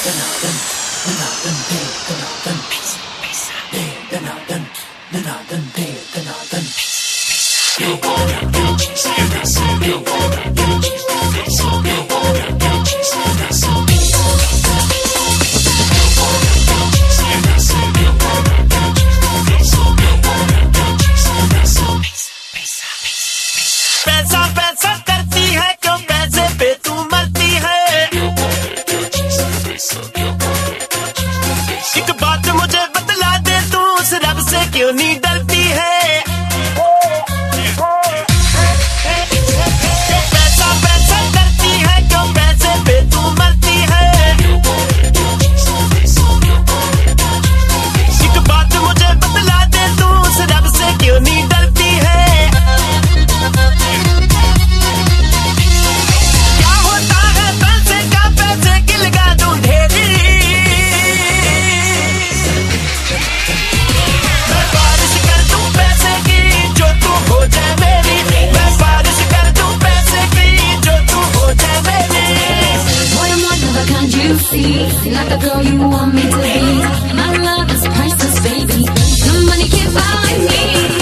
Yeah. still need you want me to be. My love is priceless, baby. No money can buy me.